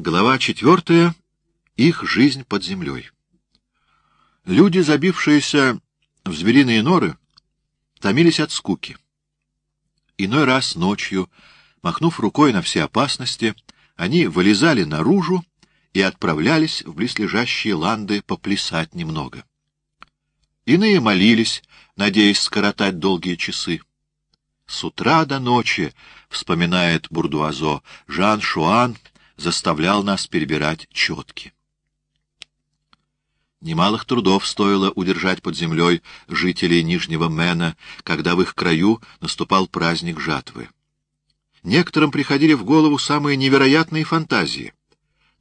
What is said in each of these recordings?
Глава четвертая. Их жизнь под землей. Люди, забившиеся в звериные норы, томились от скуки. Иной раз ночью, махнув рукой на все опасности, они вылезали наружу и отправлялись в близлежащие ланды поплясать немного. Иные молились, надеясь скоротать долгие часы. С утра до ночи, вспоминает Бурдуазо, Жан Шуан заставлял нас перебирать четки. Немалых трудов стоило удержать под землей жителей Нижнего Мэна, когда в их краю наступал праздник жатвы. Некоторым приходили в голову самые невероятные фантазии.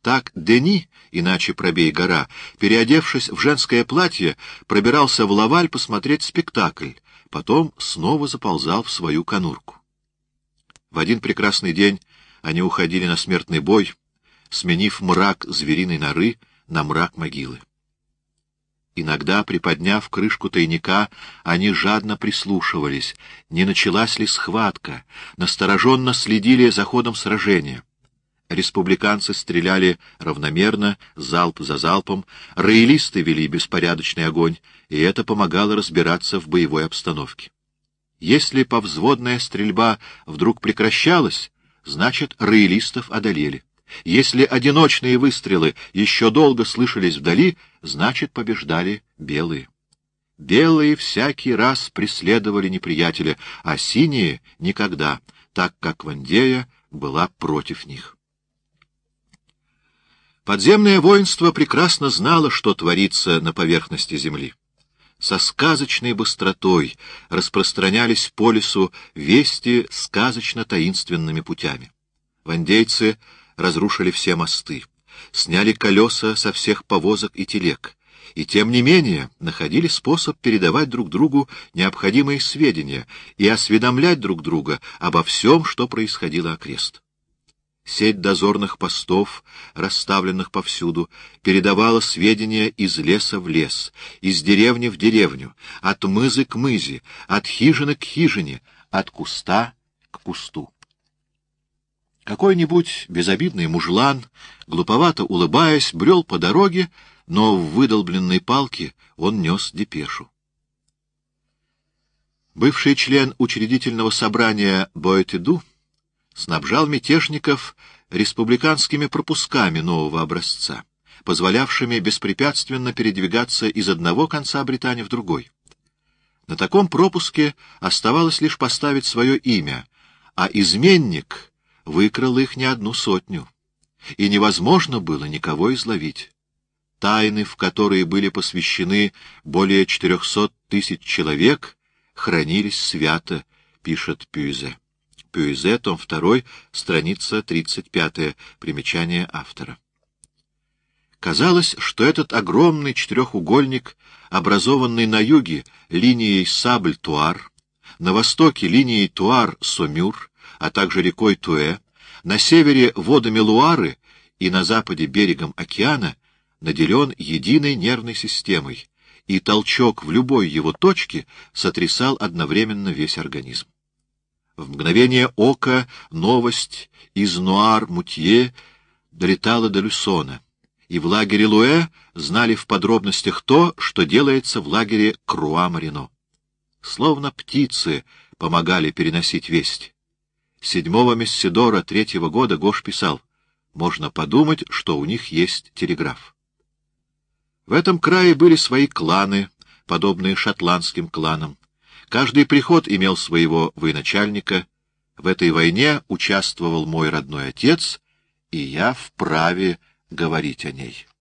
Так Дени, иначе пробей гора, переодевшись в женское платье, пробирался в Лаваль посмотреть спектакль, потом снова заползал в свою конурку. В один прекрасный день они уходили на смертный бой, сменив мрак звериной норы на мрак могилы. Иногда, приподняв крышку тайника, они жадно прислушивались, не началась ли схватка, настороженно следили за ходом сражения. Республиканцы стреляли равномерно, залп за залпом, роялисты вели беспорядочный огонь, и это помогало разбираться в боевой обстановке. Если повзводная стрельба вдруг прекращалась, значит, роялистов одолели. Если одиночные выстрелы еще долго слышались вдали, значит, побеждали белые. Белые всякий раз преследовали неприятеля, а синие — никогда, так как Вандея была против них. Подземное воинство прекрасно знало, что творится на поверхности земли. Со сказочной быстротой распространялись по лесу вести сказочно-таинственными путями. Вандейцы разрушили все мосты, сняли колеса со всех повозок и телег, и тем не менее находили способ передавать друг другу необходимые сведения и осведомлять друг друга обо всем, что происходило окрест. Сеть дозорных постов, расставленных повсюду, передавала сведения из леса в лес, из деревни в деревню, от мызы к мызе, от хижины к хижине, от куста к кусту. Какой-нибудь безобидный мужлан, глуповато улыбаясь, брел по дороге, но в выдолбленной палке он нес депешу. Бывший член учредительного собрания Боэтиду снабжал мятежников республиканскими пропусками нового образца, позволявшими беспрепятственно передвигаться из одного конца Британии в другой. На таком пропуске оставалось лишь поставить свое имя, а изменник выкрал их не одну сотню, и невозможно было никого изловить. Тайны, в которые были посвящены более четырехсот тысяч человек, хранились свято, пишет Пюзе. Пюзе, том 2, страница 35, примечание автора. Казалось, что этот огромный четырехугольник, образованный на юге линией Сабль-Туар, на востоке линией Туар-Сомюр, а также рекой Туэ, на севере водами Луары и на западе берегом океана наделен единой нервной системой, и толчок в любой его точке сотрясал одновременно весь организм. В мгновение ока новость из Нуар-Мутье долетала до Люсона, и в лагере Луэ знали в подробностях то, что делается в лагере Круа-Марино. Словно птицы помогали переносить весть. Седьмого Мессидора третьего года Гош писал, можно подумать, что у них есть телеграф. В этом крае были свои кланы, подобные шотландским кланам. Каждый приход имел своего военачальника. В этой войне участвовал мой родной отец, и я вправе говорить о ней.